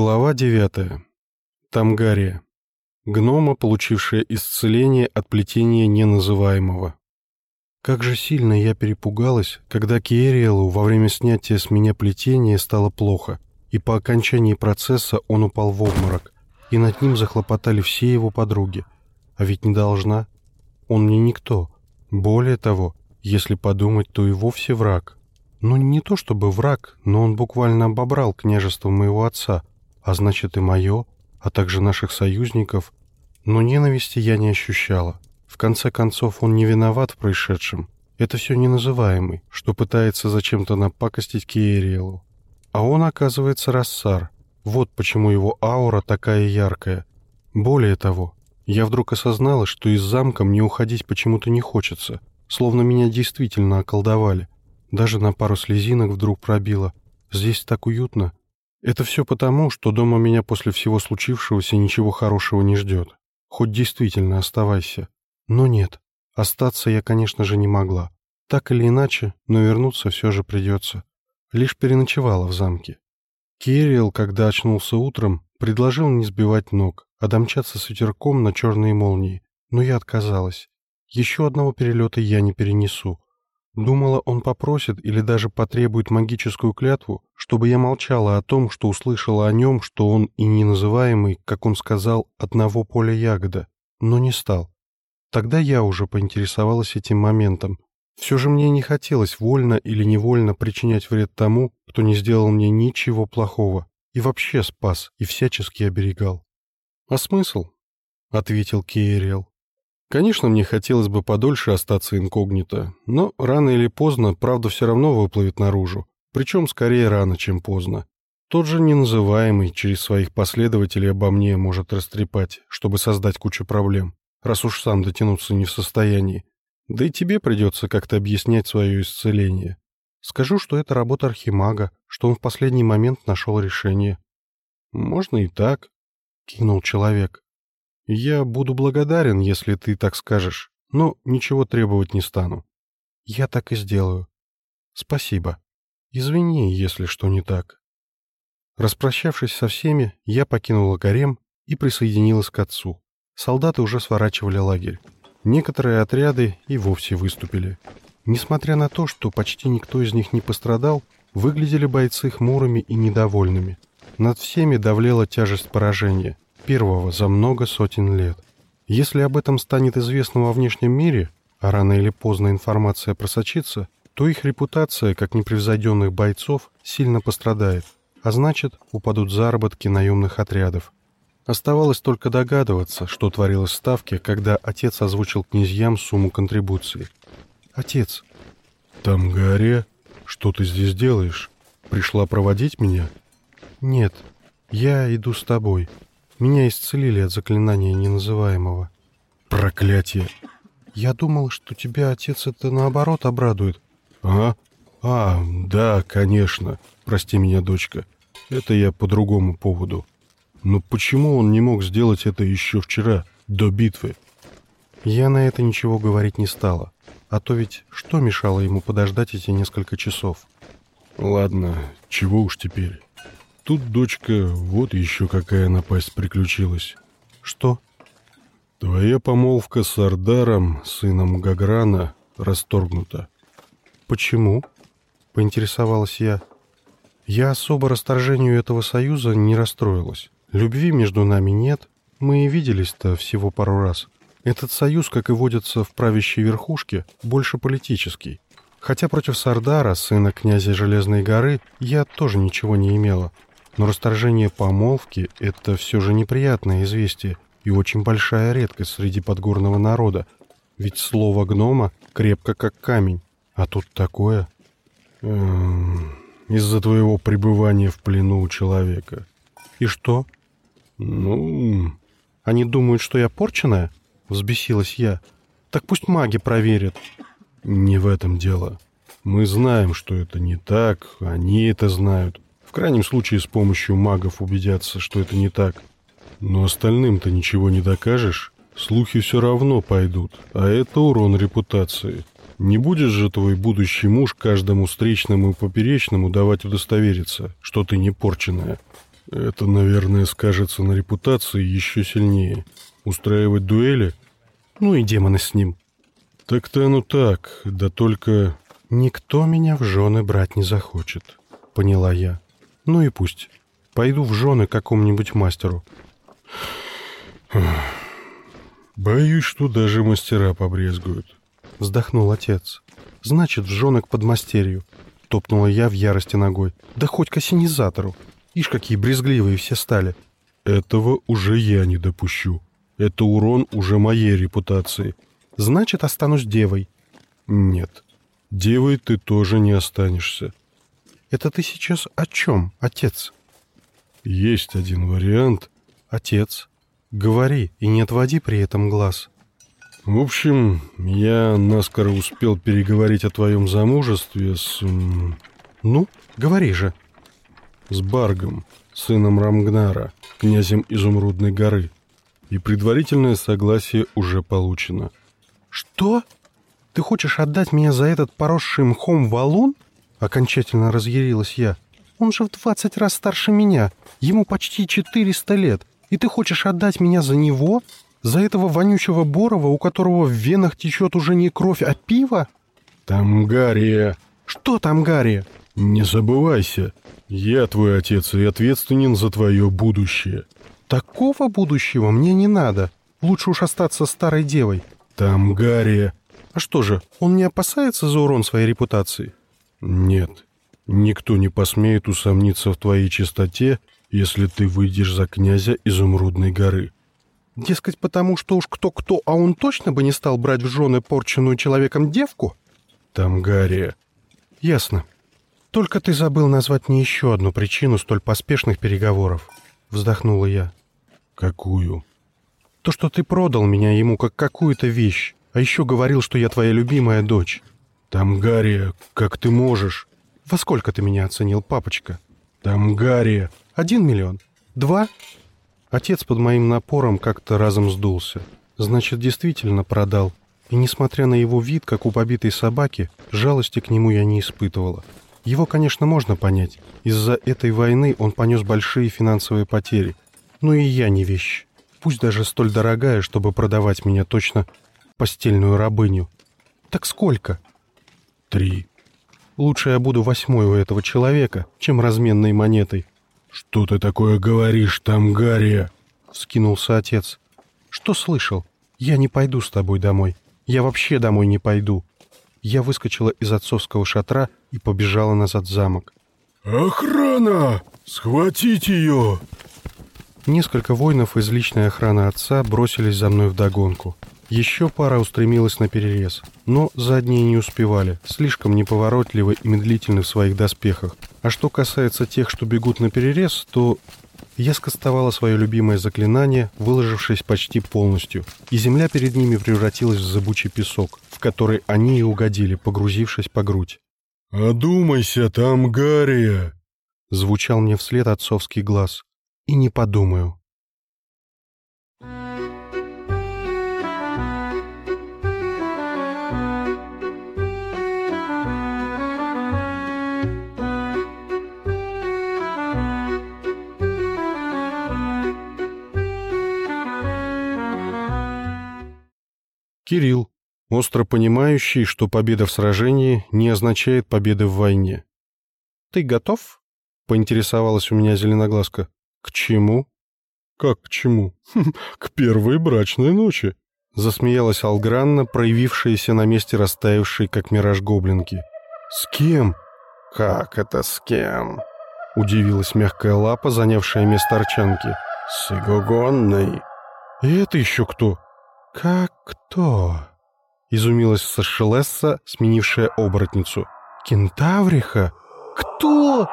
Глава 9. Тамгария. Гнома, получившая исцеление от плетения неназываемого. Как же сильно я перепугалась, когда Киэриэлу во время снятия с меня плетения стало плохо, и по окончании процесса он упал в обморок, и над ним захлопотали все его подруги. А ведь не должна. Он мне никто. Более того, если подумать, то и вовсе враг. Ну, не то чтобы враг, но он буквально обобрал княжество моего отца, а значит и мое, а также наших союзников. Но ненависти я не ощущала. В конце концов, он не виноват в происшедшем. Это все неназываемый, что пытается зачем-то напакостить Киериэлу. А он, оказывается, Рассар. Вот почему его аура такая яркая. Более того, я вдруг осознала, что из замка мне уходить почему-то не хочется, словно меня действительно околдовали. Даже на пару слезинок вдруг пробило. Здесь так уютно. Это все потому, что дома меня после всего случившегося ничего хорошего не ждет. Хоть действительно оставайся. Но нет, остаться я, конечно же, не могла. Так или иначе, но вернуться все же придется. Лишь переночевала в замке. Кириэл, когда очнулся утром, предложил не сбивать ног, а домчаться с ветерком на черные молнии, но я отказалась. Еще одного перелета я не перенесу. Думала, он попросит или даже потребует магическую клятву, чтобы я молчала о том, что услышала о нем, что он и неназываемый, как он сказал, одного поля ягода, но не стал. Тогда я уже поинтересовалась этим моментом. Все же мне не хотелось вольно или невольно причинять вред тому, кто не сделал мне ничего плохого, и вообще спас, и всячески оберегал. «А смысл?» — ответил Кейриэл. Конечно, мне хотелось бы подольше остаться инкогнито, но рано или поздно правда все равно выплывет наружу, причем скорее рано, чем поздно. Тот же неназываемый через своих последователей обо мне может растрепать, чтобы создать кучу проблем, раз уж сам дотянуться не в состоянии. Да и тебе придется как-то объяснять свое исцеление. Скажу, что это работа архимага, что он в последний момент нашел решение. «Можно и так», — кинул человек. «Я буду благодарен, если ты так скажешь, но ничего требовать не стану». «Я так и сделаю». «Спасибо. Извини, если что не так». Распрощавшись со всеми, я покинула гарем и присоединилась к отцу. Солдаты уже сворачивали лагерь. Некоторые отряды и вовсе выступили. Несмотря на то, что почти никто из них не пострадал, выглядели бойцы хмурыми и недовольными. Над всеми давлела тяжесть поражения — первого за много сотен лет. Если об этом станет известно во внешнем мире, а рано или поздно информация просочится, то их репутация, как непревзойденных бойцов, сильно пострадает, а значит, упадут заработки наемных отрядов. Оставалось только догадываться, что творилось в Ставке, когда отец озвучил князьям сумму контрибуции. «Отец!» «Там горе? Что ты здесь делаешь? Пришла проводить меня?» «Нет, я иду с тобой», меня исцелили от заклинания неназываемого. Проклятие! Я думал, что тебя, отец, это наоборот обрадует. А? А, да, конечно. Прости меня, дочка. Это я по другому поводу. Но почему он не мог сделать это еще вчера, до битвы? Я на это ничего говорить не стала. А то ведь что мешало ему подождать эти несколько часов? Ладно, чего уж теперь. Тут, дочка, вот еще какая напасть приключилась. Что? Твоя помолвка с Ардаром, сыном Гаграна, расторгнута. Почему? Поинтересовалась я. Я особо расторжению этого союза не расстроилась. Любви между нами нет. Мы и виделись-то всего пару раз. Этот союз, как и водится в правящей верхушке, больше политический. Хотя против Сардара, сына князя Железной горы, я тоже ничего не имела. Но расторжение помолвки — это все же неприятное известие и очень большая редкость среди подгорного народа. Ведь слово гнома крепко как камень, а тут такое... Эм, из-за твоего пребывания в плену у человека. И что? Ну... Они думают, что я порченая? Взбесилась я. Так пусть маги проверят. Не в этом дело. Мы знаем, что это не так, они это знают. В крайнем случае с помощью магов убедятся, что это не так. Но остальным-то ничего не докажешь. Слухи все равно пойдут, а это урон репутации. Не будешь же твой будущий муж каждому встречному и поперечному давать удостовериться, что ты не порченная. Это, наверное, скажется на репутации еще сильнее. Устраивать дуэли? Ну и демоны с ним. Так-то оно так, да только... Никто меня в жены брать не захочет, поняла я. Ну и пусть. Пойду в жены какому-нибудь мастеру. Боюсь, что даже мастера побрезгуют. Вздохнул отец. Значит, в жены к подмастерью. Топнула я в ярости ногой. Да хоть к осенизатору. Ишь, какие брезгливые все стали. Этого уже я не допущу. Это урон уже моей репутации. Значит, останусь девой. Нет. Девой ты тоже не останешься. Это ты сейчас о чем, отец? Есть один вариант. Отец, говори и не отводи при этом глаз. В общем, я наскоро успел переговорить о твоем замужестве с... Ну, говори же. С Баргом, сыном Рамгнара, князем Изумрудной горы. И предварительное согласие уже получено. Что? Ты хочешь отдать меня за этот поросший мхом валун? Окончательно разъярилась я. Он же в двадцать раз старше меня. Ему почти четыреста лет. И ты хочешь отдать меня за него? За этого вонючего Борова, у которого в венах течет уже не кровь, а пиво? Тамгария. Что Тамгария? Не забывайся. Я твой отец и ответственен за твое будущее. Такого будущего мне не надо. Лучше уж остаться старой девой. Тамгария. А что же, он не опасается за урон своей репутации? Нет. Никто не посмеет усомниться в твоей чистоте, если ты выйдешь за князя Изумрудной горы. Дескать, потому что уж кто-кто, а он точно бы не стал брать в жены порченную человеком девку? Тамгария. Ясно. Только ты забыл назвать мне еще одну причину столь поспешных переговоров. Вздохнула я. Какую? То, что ты продал меня ему как какую-то вещь, а еще говорил, что я твоя любимая дочь. Тамгария, как ты можешь? Во сколько ты меня оценил, папочка? Тамгария. Один миллион? Два? Отец под моим напором как-то разом сдулся. Значит, действительно продал. И несмотря на его вид, как у побитой собаки, жалости к нему я не испытывала. Его, конечно, можно понять. Из-за этой войны он понес большие финансовые потери. Но и я не вещь. Пусть даже столь дорогая, чтобы продавать меня точно постельную рабыню. Так сколько? Три. Лучше я буду восьмой у этого человека, чем разменной монетой. «Что ты такое говоришь там, Гарри?» — вскинулся отец. «Что слышал? Я не пойду с тобой домой. Я вообще домой не пойду». Я выскочила из отцовского шатра и побежала назад в замок. «Охрана! Схватить ее!» Несколько воинов из личной охраны отца бросились за мной вдогонку. Еще пара устремилась на перерез, но задние не успевали, слишком неповоротливы и медлительны в своих доспехах. А что касается тех, что бегут на перерез, то я скостовала свое любимое заклинание, выложившись почти полностью, и земля перед ними превратилась в зыбучий песок, в который они и угодили, погрузившись по грудь. «Одумайся там, Гария!» — звучал мне вслед отцовский глаз. «И не подумаю». Кирилл, остро понимающий, что победа в сражении не означает победы в войне. «Ты готов?» — поинтересовалась у меня зеленоглазка. «К чему?» «Как к чему?» «К первой брачной ночи», — засмеялась Алгранна, проявившаяся на месте растаявшей, как мираж гоблинки. «С кем?» «Как это с кем?» — удивилась мягкая лапа, занявшая место арчанки. «С Игогонной». «И это еще кто?» «Как кто?» — изумилась Сашелесса, сменившая оборотницу. «Кентавриха? Кто?»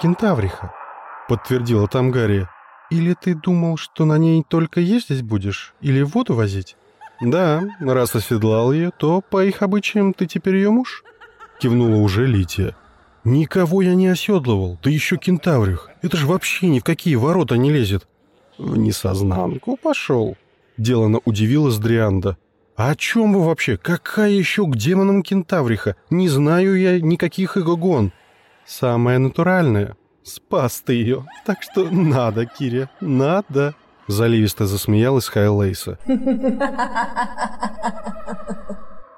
«Кентавриха», — подтвердила Тамгария. «Или ты думал, что на ней только ездить будешь? Или воду возить?» «Да, раз оседлал ее, то по их обычаям ты теперь ее муж?» — кивнула уже Лития. «Никого я не оседлывал, ты еще кентаврих. Это ж вообще ни в какие ворота не лезет». «В несознанку пошел», Делано удивилась Дрианда. «А о чем вы вообще? Какая еще к демонам кентавриха? Не знаю я никаких игогон». «Самое натуральное», Спас ты ее. Так что надо, Киря, надо. Заливисто засмеялась Хайлейса.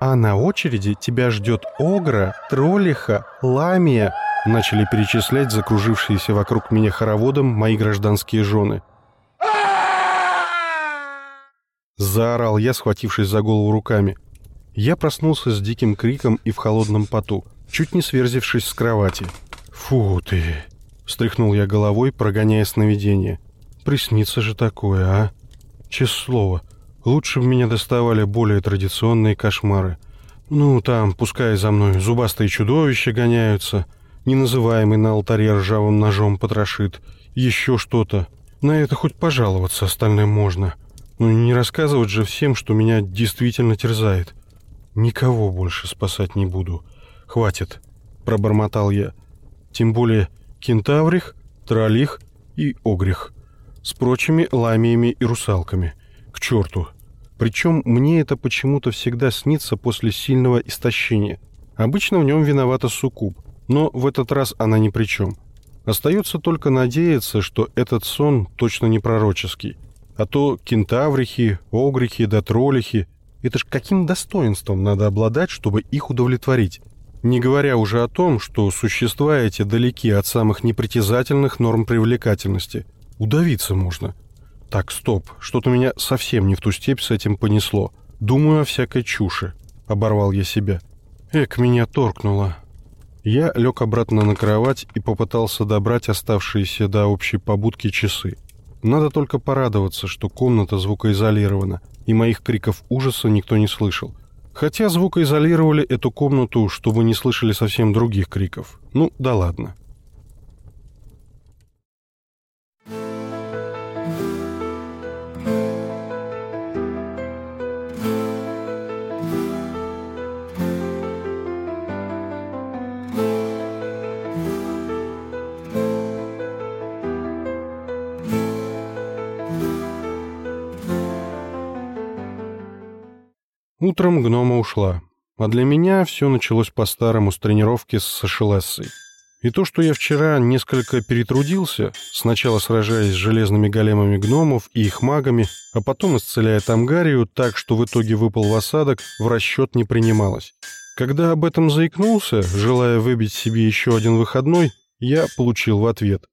А на очереди тебя ждет Огра, Троллиха, Ламия, начали перечислять закружившиеся вокруг меня хороводом мои гражданские жены. Заорал я, схватившись за голову руками. Я проснулся с диким криком и в холодном поту, чуть не сверзившись с кровати. «Фу ты!» — встряхнул я головой, прогоняя сновидение. «Приснится же такое, а? Честное слово, лучше бы меня доставали более традиционные кошмары. Ну, там, пускай за мной зубастые чудовища гоняются, неназываемый на алтаре ржавым ножом потрошит, еще что-то. На это хоть пожаловаться остальным можно. Но не рассказывать же всем, что меня действительно терзает. Никого больше спасать не буду. Хватит, пробормотал я. Тем более кентаврих, троллих и огрих. С прочими ламиями и русалками. К черту. Причем мне это почему-то всегда снится после сильного истощения. Обычно в нем виновата суккуб, но в этот раз она ни при чем. Остается только надеяться, что этот сон точно не пророческий. А то кентаврихи, огрихи да троллихи — это ж каким достоинством надо обладать, чтобы их удовлетворить? Не говоря уже о том, что существа эти далеки от самых непритязательных норм привлекательности. Удавиться можно. Так, стоп, что-то меня совсем не в ту степь с этим понесло. Думаю о всякой чуши. Оборвал я себя. Эк, меня торкнуло. Я лег обратно на кровать и попытался добрать оставшиеся до общей побудки часы. Надо только порадоваться, что комната звукоизолирована, и моих криков ужаса никто не слышал. Хотя звукоизолировали эту комнату, чтобы не слышали совсем других криков. Ну, да ладно. Утром гнома ушла, а для меня все началось по-старому с тренировки с Сашелессой. И то, что я вчера несколько перетрудился, сначала сражаясь с железными големами гномов и их магами, а потом исцеляя Тамгарию так, что в итоге выпал в осадок, в расчет не принималось. Когда об этом заикнулся, желая выбить себе еще один выходной, я получил в ответ.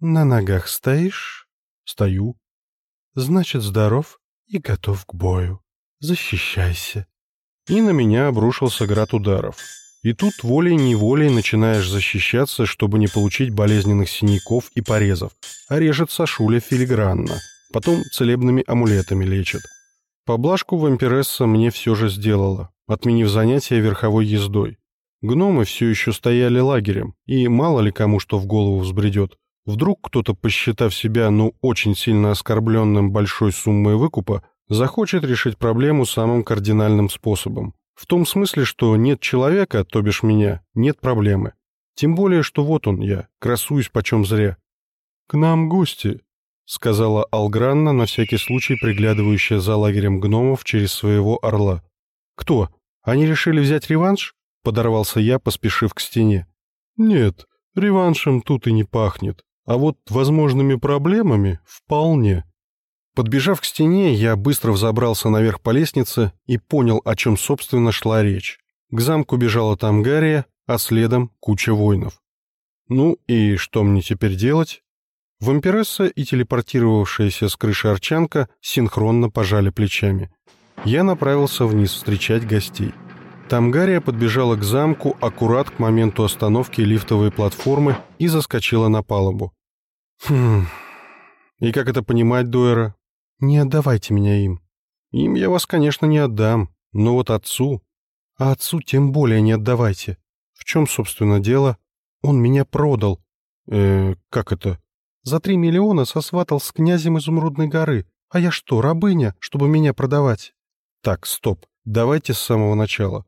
«На ногах стоишь?» «Стою». «Значит, здоров и готов к бою». Защищайся. И на меня обрушился град ударов. И тут волей-неволей начинаешь защищаться, чтобы не получить болезненных синяков и порезов. А режет Сашуля филигранно. Потом целебными амулетами лечит. Поблажку вампиресса мне все же сделала, отменив занятия верховой ездой. Гномы все еще стояли лагерем, и мало ли кому что в голову взбредет. Вдруг кто-то, посчитав себя, ну, очень сильно оскорбленным большой суммой выкупа, захочет решить проблему самым кардинальным способом. В том смысле, что нет человека, то бишь меня, нет проблемы. Тем более, что вот он я, красуюсь почем зря. «К нам гости», — сказала Алгранна, на всякий случай приглядывающая за лагерем гномов через своего орла. «Кто? Они решили взять реванш?» — подорвался я, поспешив к стене. «Нет, реваншем тут и не пахнет, а вот возможными проблемами вполне», Подбежав к стене, я быстро взобрался наверх по лестнице и понял, о чем, собственно, шла речь. К замку бежала Тамгария, а следом куча воинов. Ну и что мне теперь делать? Вампиресса и телепортировавшаяся с крыши Арчанка синхронно пожали плечами. Я направился вниз встречать гостей. Тамгария подбежала к замку аккурат к моменту остановки лифтовой платформы и заскочила на палубу. Хм... И как это понимать, Дуэра? Не отдавайте меня им. Им я вас, конечно, не отдам, но вот отцу... А отцу тем более не отдавайте. В чем, собственно, дело? Он меня продал. Э, как это? За три миллиона сосватал с князем Изумрудной горы. А я что, рабыня, чтобы меня продавать? Так, стоп, давайте с самого начала.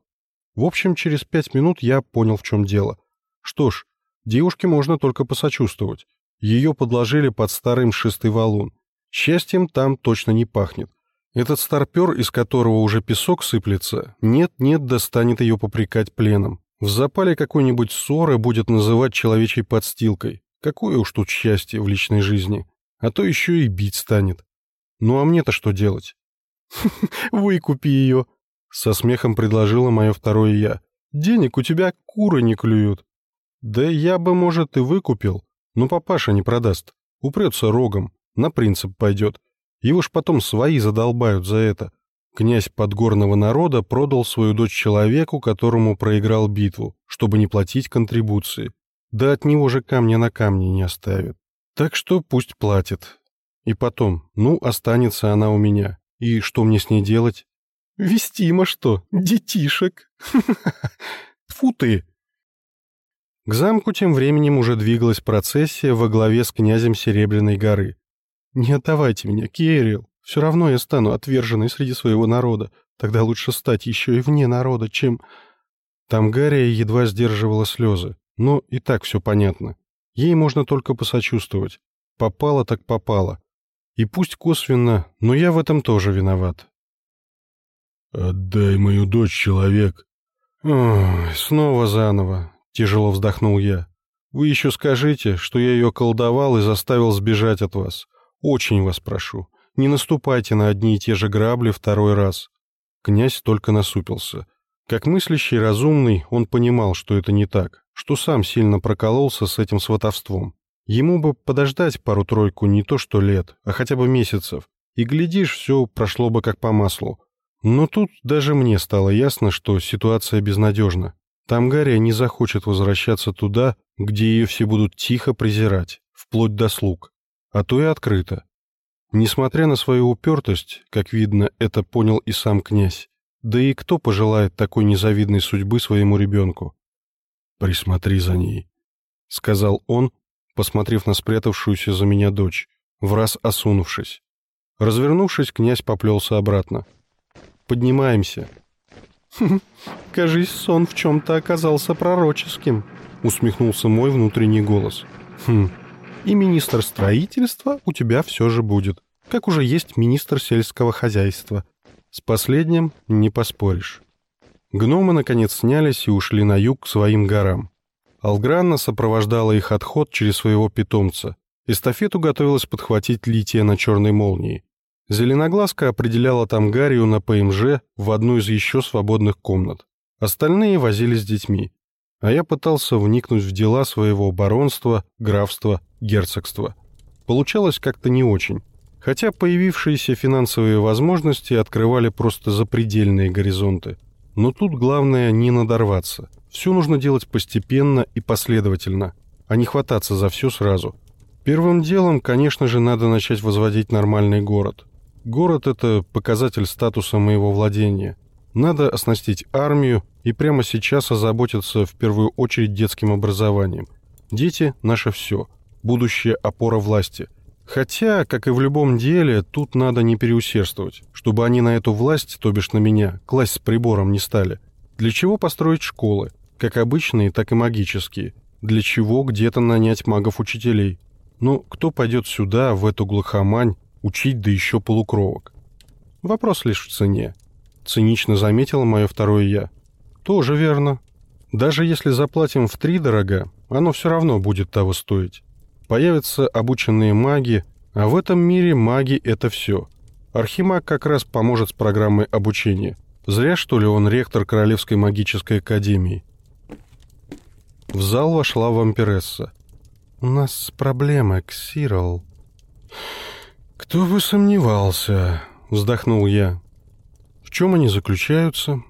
В общем, через пять минут я понял, в чем дело. Что ж, девушке можно только посочувствовать. Ее подложили под старый мшистый валун. Счастьем там точно не пахнет. Этот старпер, из которого уже песок сыплется, нет-нет достанет ее попрекать пленом. В запале какой-нибудь ссоры будет называть человечьей подстилкой. Какое уж тут счастье в личной жизни. А то еще и бить станет. Ну а мне-то что делать? «Выкупи ее!» — со смехом предложила мое второе «я». «Денег у тебя куры не клюют». «Да я бы, может, и выкупил, но папаша не продаст. Упрется рогом, на принцип пойдет. Его ж потом свои задолбают за это. Князь подгорного народа продал свою дочь человеку, которому проиграл битву, чтобы не платить контрибуции. Да от него же камня на камне не оставит. Так что пусть платит. И потом, ну, останется она у меня. И что мне с ней делать? Вестимо что, детишек. Тьфу ты! К замку тем временем уже двигалась процессия во главе с князем Серебряной горы. «Не отдавайте меня, Кирилл. Все равно я стану отверженной среди своего народа. Тогда лучше стать еще и вне народа, чем...» Там Гария едва сдерживала слезы. Но и так все понятно. Ей можно только посочувствовать. Попало так попало. И пусть косвенно, но я в этом тоже виноват. «Отдай мою дочь, человек!» Ой, снова заново. Тяжело вздохнул я. Вы еще скажите, что я ее колдовал и заставил сбежать от вас. Очень вас прошу. Не наступайте на одни и те же грабли второй раз. Князь только насупился. Как мыслящий разумный, он понимал, что это не так, что сам сильно прокололся с этим сватовством. Ему бы подождать пару-тройку не то что лет, а хотя бы месяцев, и, глядишь, все прошло бы как по маслу. Но тут даже мне стало ясно, что ситуация безнадежна. Тамгария не захочет возвращаться туда, где ее все будут тихо презирать, вплоть до слуг, а то и открыто. Несмотря на свою упертость, как видно, это понял и сам князь, да и кто пожелает такой незавидной судьбы своему ребенку? «Присмотри за ней», — сказал он, посмотрев на спрятавшуюся за меня дочь, в раз осунувшись. Развернувшись, князь поплелся обратно. «Поднимаемся». «Кажись, сон в чем-то оказался пророческим», — усмехнулся мой внутренний голос. «Хм, и министр строительства у тебя все же будет, как уже есть министр сельского хозяйства. С последним не поспоришь». Гномы, наконец, снялись и ушли на юг к своим горам. Алгранна сопровождала их отход через своего питомца. Эстафету готовилась подхватить Лития на черной молнии. Зеленоглазка определяла там Гарию на ПМЖ в одну из еще свободных комнат. Остальные возились с детьми. А я пытался вникнуть в дела своего баронства, графства, герцогства. Получалось как-то не очень. Хотя появившиеся финансовые возможности открывали просто запредельные горизонты. Но тут главное не надорваться. Все нужно делать постепенно и последовательно, а не хвататься за все сразу. Первым делом, конечно же, надо начать возводить нормальный город. Город — это показатель статуса моего владения. Надо оснастить армию и прямо сейчас озаботиться в первую очередь детским образованием. Дети — наше все, будущая опора власти. Хотя, как и в любом деле, тут надо не переусердствовать, чтобы они на эту власть, то бишь на меня, класть с прибором не стали. Для чего построить школы? как обычные, так и магические. Для чего где-то нанять магов-учителей? Ну, кто пойдет сюда, в эту глухомань, учить да еще полукровок? Вопрос лишь в цене. Цинично заметила мое второе «я». Тоже верно. Даже если заплатим в три дорога, оно все равно будет того стоить. Появятся обученные маги, а в этом мире маги — это все. Архимаг как раз поможет с программой обучения. Зря, что ли, он ректор Королевской магической академии. В зал вошла вампиресса. «У нас проблемы, Ксирол». «Кто бы сомневался», — вздохнул я. «В чем они заключаются?»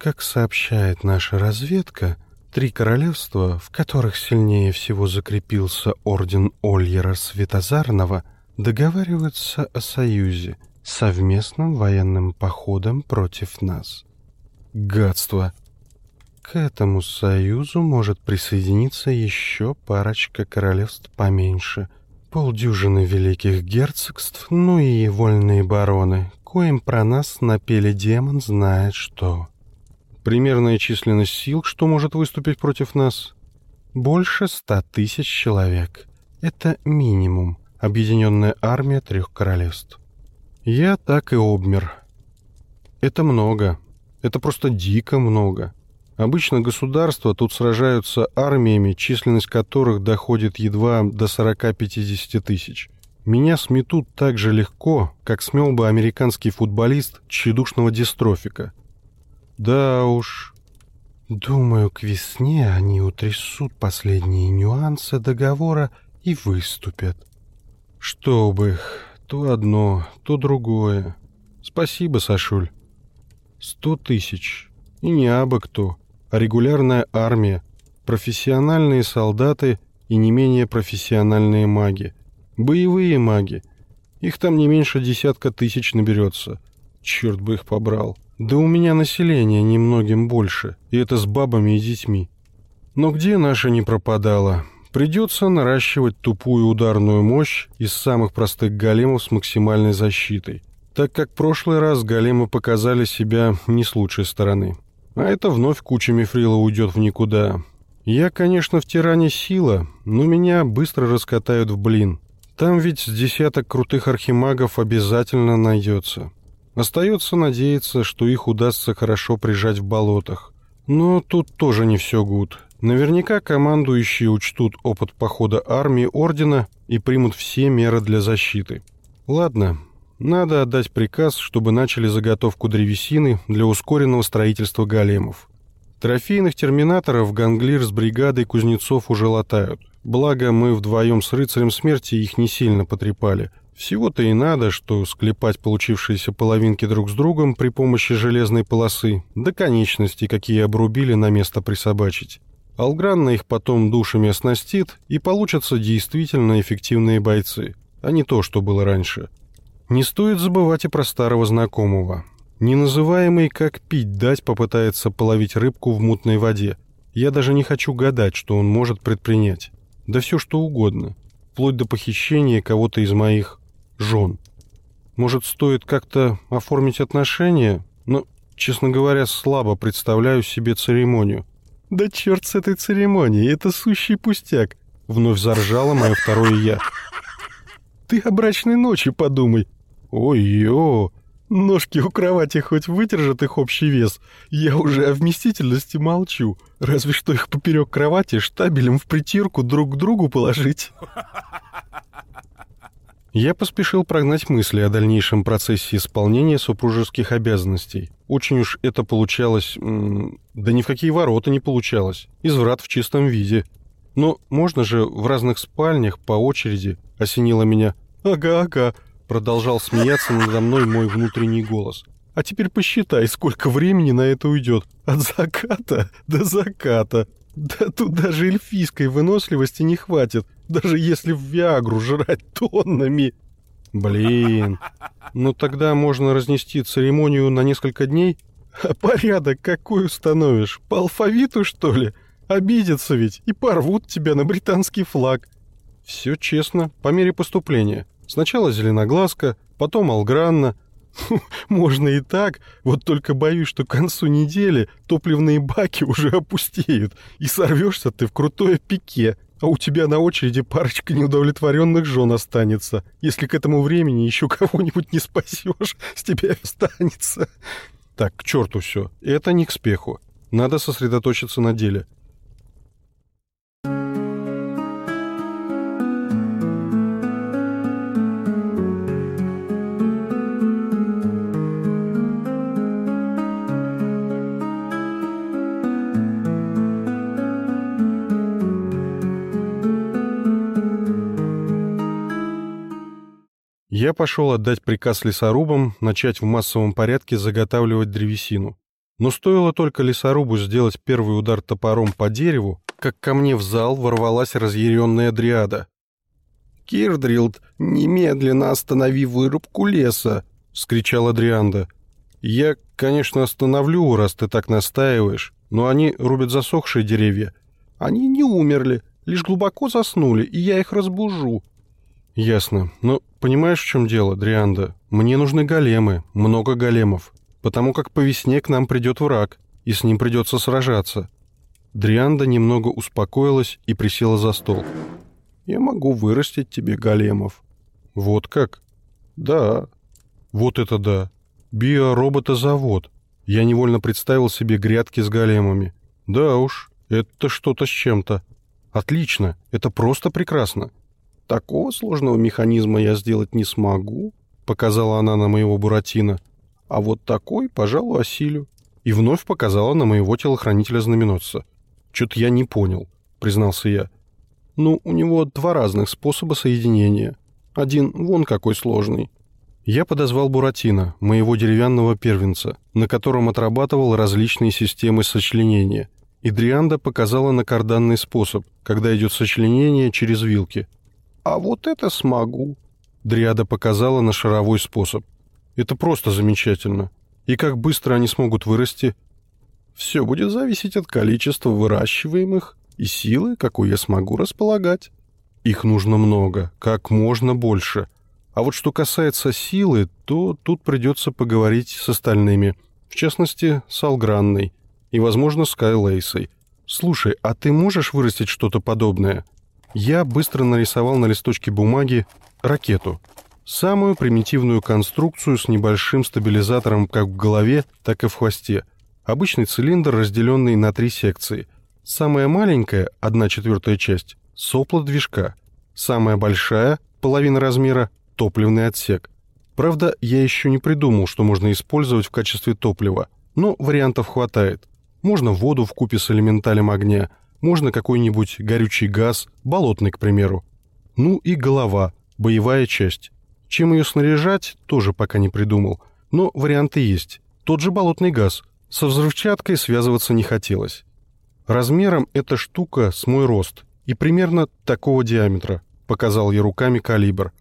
«Как сообщает наша разведка, три королевства, в которых сильнее всего закрепился орден Ольера Светозарного, договариваются о союзе, совместным военным походом против нас». «Гадство!» К этому союзу может присоединиться еще парочка королевств поменьше, полдюжины великих герцогств, ну и вольные бароны, коим про нас напели демон знает что. Примерная численность сил, что может выступить против нас? Больше ста тысяч человек. Это минимум, объединенная армия трех королевств. Я так и обмер. Это много. Это просто дико много. Обычно государства тут сражаются армиями, численность которых доходит едва до 40-50 тысяч. Меня сметут так же легко, как смел бы американский футболист тщедушного дистрофика. Да уж. Думаю, к весне они утрясут последние нюансы договора и выступят. Чтобы их, то одно, то другое. Спасибо, Сашуль. Сто тысяч. И не абы кто, а регулярная армия, профессиональные солдаты и не менее профессиональные маги. Боевые маги. Их там не меньше десятка тысяч наберется. Черт бы их побрал. Да у меня население немногим больше, и это с бабами и детьми. Но где наша не пропадала? Придется наращивать тупую ударную мощь из самых простых големов с максимальной защитой, так как в прошлый раз големы показали себя не с лучшей стороны. А это вновь куча мифрила уйдет в никуда. Я, конечно, в тиране сила, но меня быстро раскатают в блин. Там ведь с десяток крутых архимагов обязательно найдется. Остается надеяться, что их удастся хорошо прижать в болотах. Но тут тоже не все гуд. Наверняка командующие учтут опыт похода армии Ордена и примут все меры для защиты. Ладно, надо отдать приказ, чтобы начали заготовку древесины для ускоренного строительства големов. Трофейных терминаторов Ганглир с бригадой кузнецов уже латают. Благо, мы вдвоем с рыцарем смерти их не сильно потрепали. Всего-то и надо, что склепать получившиеся половинки друг с другом при помощи железной полосы, до конечностей, какие обрубили, на место присобачить. Алгранна их потом душами оснастит, и получатся действительно эффективные бойцы, а не то, что было раньше. Не стоит забывать и про старого знакомого. Неназываемый как пить дать попытается половить рыбку в мутной воде. Я даже не хочу гадать, что он может предпринять. Да все что угодно. Вплоть до похищения кого-то из моих жен. Может, стоит как-то оформить отношения? Но, честно говоря, слабо представляю себе церемонию. «Да черт с этой церемонией, это сущий пустяк!» Вновь заржала мое второе «я». «Ты о брачной ночи подумай!» «Ой-ё! Ножки у кровати хоть выдержат их общий вес. Я уже о вместительности молчу. Разве что их поперек кровати штабелем в притирку друг к другу положить. Я поспешил прогнать мысли о дальнейшем процессе исполнения супружеских обязанностей. Очень уж это получалось... Да ни в какие ворота не получалось. Изврат в чистом виде. Но можно же в разных спальнях по очереди осенило меня. «Ага-ага, Продолжал смеяться надо мной мой внутренний голос. А теперь посчитай, сколько времени на это уйдет. От заката до заката. Да тут даже эльфийской выносливости не хватит, даже если в Виагру жрать тоннами. Блин, ну тогда можно разнести церемонию на несколько дней? А порядок какой установишь? По алфавиту, что ли? Обидятся ведь и порвут тебя на британский флаг. Все честно, по мере поступления. Сначала зеленоглазка, потом алгранна. Можно и так, вот только боюсь, что к концу недели топливные баки уже опустеют, и сорвешься ты в крутое пике, а у тебя на очереди парочка неудовлетворенных жен останется. Если к этому времени еще кого-нибудь не спасешь, с тебя останется. Так, к черту все. Это не к спеху. Надо сосредоточиться на деле. Я пошел отдать приказ лесорубам начать в массовом порядке заготавливать древесину. Но стоило только лесорубу сделать первый удар топором по дереву, как ко мне в зал ворвалась разъяренная дриада. «Кирдрилд, немедленно останови вырубку леса!» — вскричала Дрианда. «Я, конечно, остановлю, раз ты так настаиваешь, но они рубят засохшие деревья. Они не умерли, лишь глубоко заснули, и я их разбужу. «Ясно. Но понимаешь, в чем дело, Дрианда? Мне нужны големы, много големов, потому как по весне к нам придет враг, и с ним придется сражаться». Дрианда немного успокоилась и присела за стол. «Я могу вырастить тебе големов». «Вот как?» «Да». «Вот это да! Биороботозавод!» Я невольно представил себе грядки с големами. Да уж, это что-то с чем-то. Отлично, это просто прекрасно. Такого сложного механизма я сделать не смогу, показала она на моего Буратино. А вот такой, пожалуй, осилю. И вновь показала на моего телохранителя-знаменосца. Что-то я не понял, признался я. Ну, у него два разных способа соединения. Один вон какой сложный. Я подозвал Буратино, моего деревянного первенца, на котором отрабатывал различные системы сочленения. И Дрианда показала на карданный способ, когда идет сочленение через вилки. «А вот это смогу!» Дриада показала на шаровой способ. «Это просто замечательно. И как быстро они смогут вырасти?» «Все будет зависеть от количества выращиваемых и силы, какой я смогу располагать. Их нужно много, как можно больше. А вот что касается силы, то тут придется поговорить с остальными, в частности, с Алгранной и, возможно, с Кайлейсой. Слушай, а ты можешь вырастить что-то подобное? Я быстро нарисовал на листочке бумаги ракету. Самую примитивную конструкцию с небольшим стабилизатором как в голове, так и в хвосте. Обычный цилиндр, разделенный на три секции – Самая маленькая, одна четвертая часть, сопло движка. Самая большая, половина размера, топливный отсек. Правда, я еще не придумал, что можно использовать в качестве топлива, но вариантов хватает. Можно воду в купе с элементалем огня, можно какой-нибудь горючий газ, болотный, к примеру. Ну и голова, боевая часть. Чем ее снаряжать, тоже пока не придумал, но варианты есть. Тот же болотный газ. Со взрывчаткой связываться не хотелось. Размером эта штука с мой рост и примерно такого диаметра, показал я руками калибр.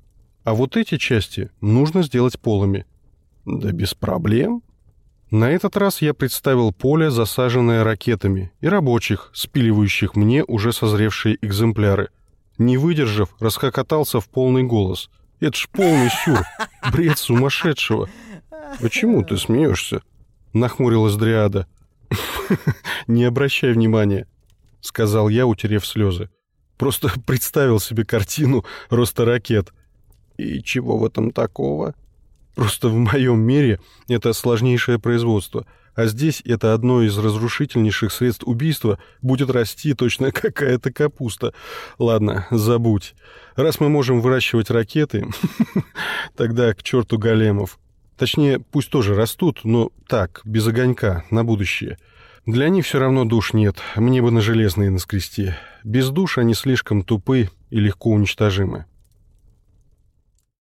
А вот эти части нужно сделать полыми. Да без проблем. На этот раз я представил поле, засаженное ракетами, и рабочих, спиливающих мне уже созревшие экземпляры. Не выдержав, расхохотался в полный голос. «Это ж полный сюр! Бред сумасшедшего!» «Почему ты смеешься?» — нахмурилась Дриада. «Не обращай внимания», — сказал я, утерев слезы. «Просто представил себе картину роста ракет». «И чего в этом такого?» «Просто в моем мире это сложнейшее производство, а здесь это одно из разрушительнейших средств убийства будет расти точно какая-то капуста. Ладно, забудь. Раз мы можем выращивать ракеты, тогда к черту големов. Точнее, пусть тоже растут, но так, без огонька, на будущее». Для них все равно душ нет, мне бы на железные наскрести. Без душ они слишком тупы и легко уничтожимы.